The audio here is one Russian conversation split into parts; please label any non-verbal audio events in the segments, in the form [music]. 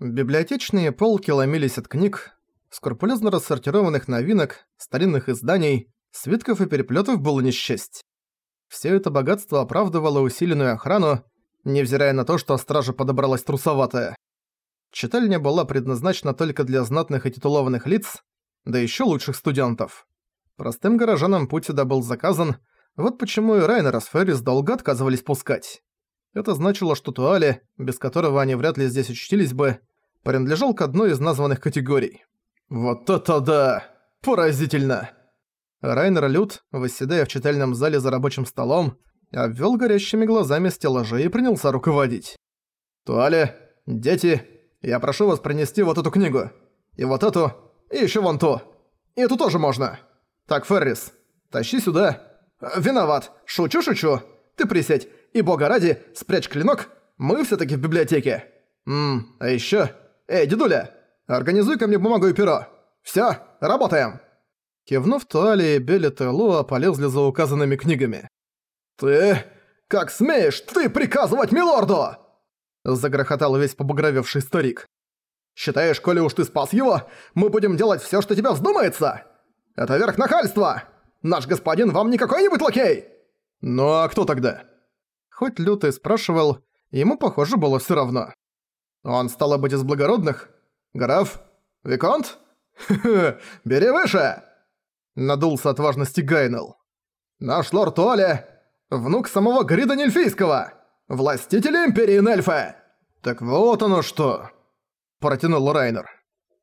Библиотечные полки ломились от книг, скрупулезно рассортированных новинок, старинных изданий, свитков и переплетов было не счесть. Все это богатство оправдывало усиленную охрану, невзирая на то, что стража подобралась трусоватая. Читальня была предназначена только для знатных и титулованных лиц, да еще лучших студентов. Простым горожанам путь сюда был заказан, вот почему и Райнер с Феррис долго отказывались пускать. Это значило, что Туале, без которого они вряд ли здесь учтились бы, принадлежал к одной из названных категорий. «Вот это да! Поразительно!» Райнер Лют, восседая в читальном зале за рабочим столом, обвел горящими глазами стеллажи и принялся руководить. «Туале, дети, я прошу вас принести вот эту книгу. И вот эту, и еще вон ту. И эту тоже можно. Так, Феррис, тащи сюда. Виноват. Шучу-шучу. Ты присядь. И бога ради, спрячь клинок. Мы все таки в библиотеке. Ммм, а еще... Эй, дедуля, организуй ко мне бумагу и перо. Все, работаем. Кивнув Туали, Беллет и Луа полезли за указанными книгами. «Ты... как смеешь ты приказывать милорду?» Загрохотал весь побагровевший старик. «Считаешь, коли уж ты спас его, мы будем делать всё, что тебе вздумается? Это верх нахальства! Наш господин вам не какой-нибудь лакей!» «Ну а кто тогда?» Хоть Лютый спрашивал, ему, похоже, было всё равно. «Он, стало быть, из благородных? Граф? Виконт? Хе-хе, [laughs] бери выше!» Надулся от важности Гайнел. «Наш лорд Туале, внук самого Грида Нельфийского, властителя Империи Нельфа!» «Так вот оно что!» Протянул Райнер.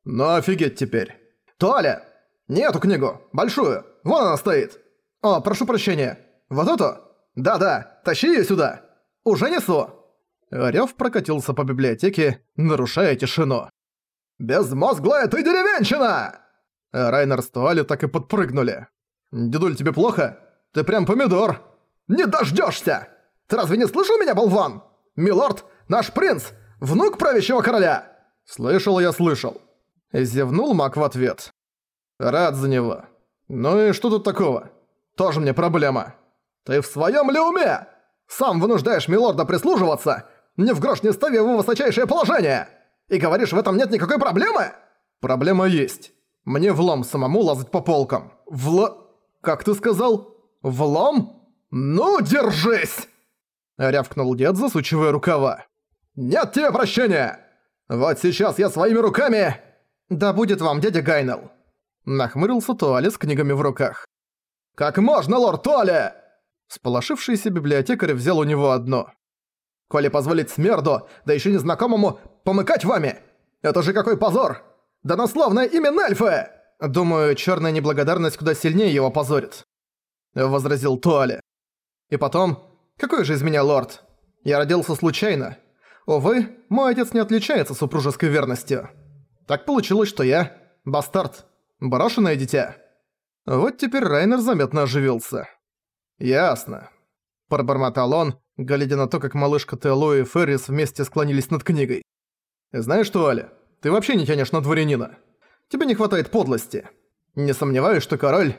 «Ну офигеть теперь!» «Туале! Не эту книгу, большую, вон она стоит!» «О, прошу прощения, вот эту?» «Да-да, тащи её сюда! Уже несу!» Рёв прокатился по библиотеке, нарушая тишину. «Безмозглая ты деревенщина!» Райнер с Туали так и подпрыгнули. «Дедуль, тебе плохо? Ты прям помидор!» «Не дождёшься! Ты разве не слышал меня, болван? Милорд, наш принц, внук правящего короля!» «Слышал я, слышал!» Зевнул Мак в ответ. «Рад за него. Ну и что тут такого? Тоже мне проблема!» «Ты в своем ли уме? Сам вынуждаешь милорда прислуживаться, ни в грош не ставя его высочайшее положение! И говоришь, в этом нет никакой проблемы?» «Проблема есть. Мне влом самому лазать по полкам. Вл... Как ты сказал? Влом? Ну, держись!» Рявкнул дед, засучивая рукава. «Нет тебе прощения! Вот сейчас я своими руками...» «Да будет вам, дядя Гайнел!» Нахмурился Туале с книгами в руках. «Как можно, лорд Туале?» Сполошившийся библиотекарь взял у него одно. «Коли позволить смерду, да еще незнакомому, помыкать вами! Это же какой позор! Да насловное имя Нельфы!» «Думаю, черная неблагодарность куда сильнее его позорит», — возразил Туале. «И потом, какой же из меня лорд? Я родился случайно. Увы, мой отец не отличается супружеской верностью. Так получилось, что я — бастард, брошенное дитя». Вот теперь Райнер заметно оживился. «Ясно», – пробормотал он, глядя на то, как малышка Теоло и Феррис вместе склонились над книгой. «Знаешь что, Аля, ты вообще не тянешь на дворянина. Тебе не хватает подлости. Не сомневаюсь, что король...»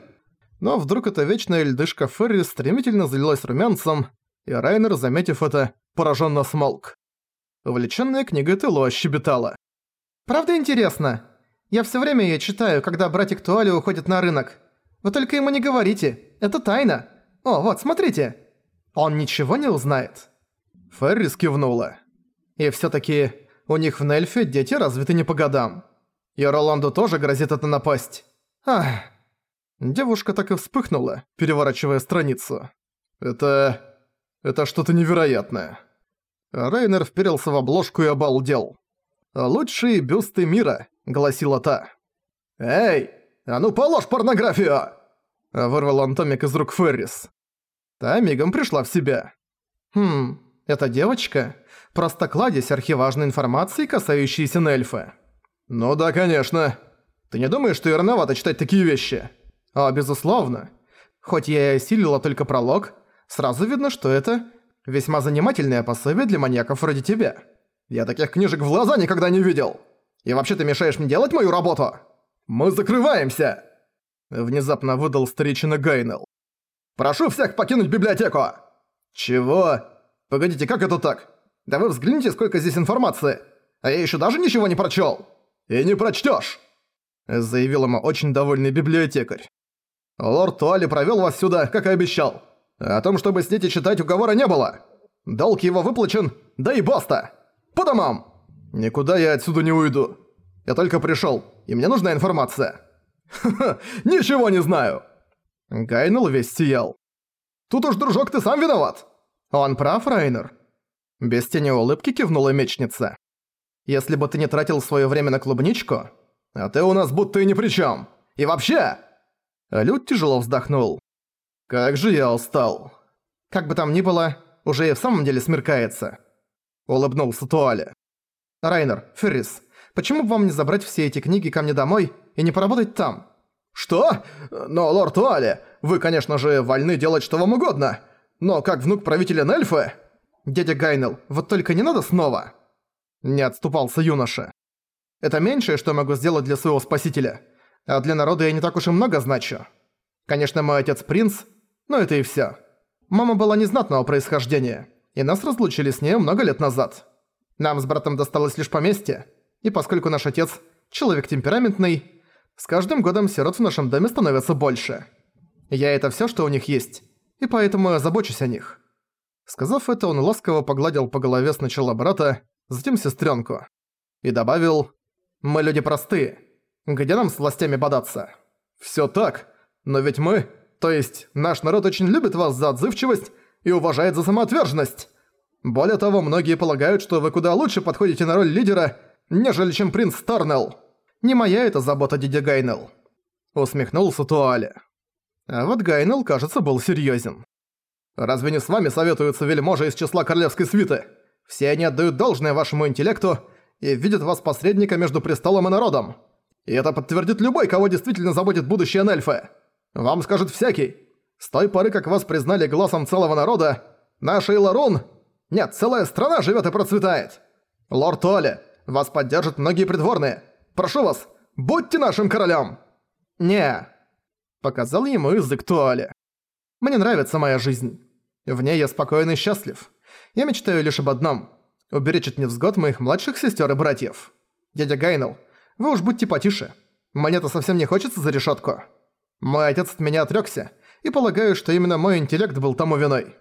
Но вдруг эта вечная льдышка Феррис стремительно залилась румянцем, и Райнер, заметив это, пораженно смолк. Увлечённая книгой Тело щебетала. «Правда интересно? Я всё время её читаю, когда братик Туали уходит на рынок. Вы только ему не говорите, это тайна. «О, вот, смотрите! Он ничего не узнает?» Феррис кивнула. «И всё-таки у них в Нельфе дети развиты не по годам. И Роланду тоже грозит это напасть. Ах!» Девушка так и вспыхнула, переворачивая страницу. «Это... это что-то невероятное». Рейнер вперился в обложку и обалдел. «Лучшие бюсты мира», — гласила та. «Эй, а ну положь порнографию!» Вырвал он томик из рук Феррис. Та мигом пришла в себя. «Хм, эта девочка? Просто кладезь архиважной информации, касающейся Нельфа». «Ну да, конечно. Ты не думаешь, что и рановато читать такие вещи?» «А, безусловно. Хоть я и осилила только пролог, сразу видно, что это весьма занимательное пособие для маньяков вроде тебя. Я таких книжек в глаза никогда не видел. И вообще ты мешаешь мне делать мою работу? Мы закрываемся!» Внезапно выдал старичина Гайнел. Прошу всех покинуть библиотеку!» «Чего? Погодите, как это так? Да вы взгляните, сколько здесь информации! а я еще даже ничего не прочел. И не прочтешь, заявил ему очень довольный библиотекарь. Лорд Туали провел вас сюда, как и обещал. О том, чтобы сидеть и читать, уговора не было. Долг его выплачен, да и баста. По домам. Никуда я отсюда не уйду. Я только пришел, и мне нужна информация. [laughs] Ха-ха, ничего не знаю. Гайнел весь сиял. Тут уж, дружок, ты сам виноват. Он прав, Райнер. Без тени улыбки кивнула мечница. Если бы ты не тратил свое время на клубничку, а ты у нас будто и ни при чем. И вообще... Люд тяжело вздохнул. Как же я устал. Как бы там ни было, уже и в самом деле смеркается. Улыбнулся Туале. Райнер, Феррис, почему бы вам не забрать все эти книги ко мне домой и не поработать там? Что? Но, лорд Туале, вы, конечно же, вольны делать что вам угодно. Но как внук правителя Нельфы... Дядя Гайнел, вот только не надо снова. Не отступался юноша. Это меньшее, что могу сделать для своего спасителя. А для народа я не так уж и много значу. Конечно, мой отец принц, но это и всё. Мама была незнатного происхождения, и нас разлучили с ней много лет назад. Нам с братом досталось лишь поместье, и поскольку наш отец – человек темпераментный, с каждым годом сирот в нашем доме становится больше. Я – это всё, что у них есть, и поэтому я забочусь о них». Сказав это, он ласково погладил по голове сначала брата, затем сестренку. И добавил «Мы люди простые. Где нам с властями бодаться?» «Всё так, но ведь мы, то есть наш народ очень любит вас за отзывчивость и уважает за самоотверженность. Более того, многие полагают, что вы куда лучше подходите на роль лидера, нежели чем принц Старнелл. Не моя это забота, дядя Гайнелл». Усмехнулся Туале. А вот Гайнелл, кажется, был серьёзен. «Разве не с вами советуются вельможи из числа королевской свиты? Все они отдают должное вашему интеллекту и видят вас посредника между престолом и народом. И это подтвердит любой, кого действительно заботит будущее Нельфы. Вам скажет всякий. С той поры, как вас признали глазом целого народа, наша Иларун... Нет, целая страна живет и процветает. Лорд Туале, вас поддержат многие придворные. Прошу вас, будьте нашим королем!» «Не», — показал ему язык Туале. «Мне нравится моя жизнь. В ней я спокоен и счастлив. Я мечтаю лишь об одном — уберечь от невзгод моих младших сестер и братьев. Дядя Гайнел, вы уж будьте потише. Мне-то совсем не хочется за решетку. Мой отец от меня отрёкся, и полагаю, что именно мой интеллект был тому виной.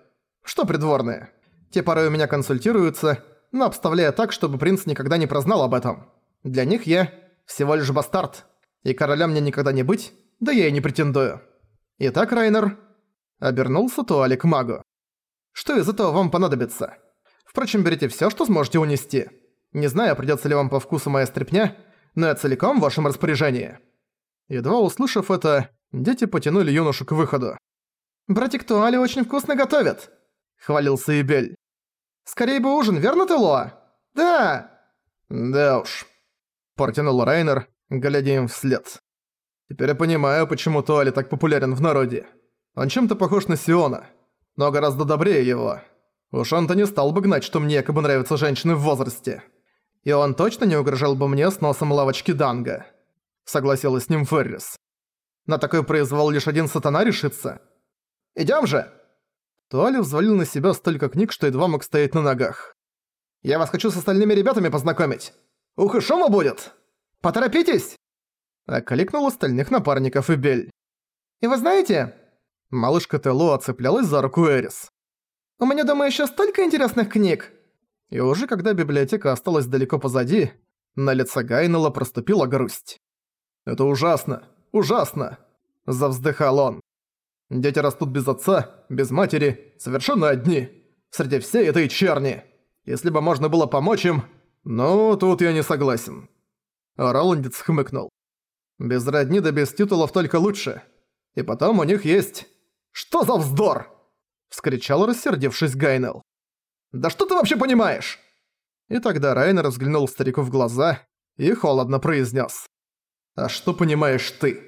Что придворные? Те порой у меня консультируются, но обставляя так, чтобы принц никогда не прознал об этом. Для них я всего лишь бастард, и короля мне никогда не быть, да я и не претендую. Итак, Райнер, обернулся Туали к магу. Что из этого вам понадобится? Впрочем, берите всё, что сможете унести. Не знаю, придётся ли вам по вкусу моя стряпня, но я целиком в вашем распоряжении». Едва услышав это, дети потянули юношу к выходу. «Братик Туали очень вкусно готовит», — хвалился Ибель. «Скорее бы ужин, верно, Телоа?» «Да!» «Да уж», — протянул Райнер, глядя им вслед. «Теперь я понимаю, почему Туали так популярен в народе. Он чем-то похож на Сиона, но гораздо добрее его. Уж он-то не стал бы гнать, что мне якобы нравятся женщины в возрасте. И он точно не угрожал бы мне с носом лавочки Данга. Согласилась с ним Феррис. На такой произвол лишь один сатана решится. Идём же!» Туали взвалил на себя столько книг, что едва мог стоять на ногах. «Я вас хочу с остальными ребятами познакомить. Ух и шума будет! Поторопитесь!» Окликнул остальных напарников и Бель. «И вы знаете...» Малышка Тело оцеплялась за руку Эрис. У меня дома еще столько интересных книг!» И уже когда библиотека осталась далеко позади, на лице Гайнелла проступила грусть. «Это ужасно! Ужасно!» – завздыхал он. «Дети растут без отца, без матери, совершенно одни, среди всей этой черни. Если бы можно было помочь им, ну, тут я не согласен». Роландец хмыкнул. «Без родни да без титулов только лучше. И потом у них есть... Что за вздор?» — вскричал рассердившись Гайнел. «Да что ты вообще понимаешь?» И тогда Райнер взглянул старику в глаза и холодно произнес: «А что понимаешь ты?»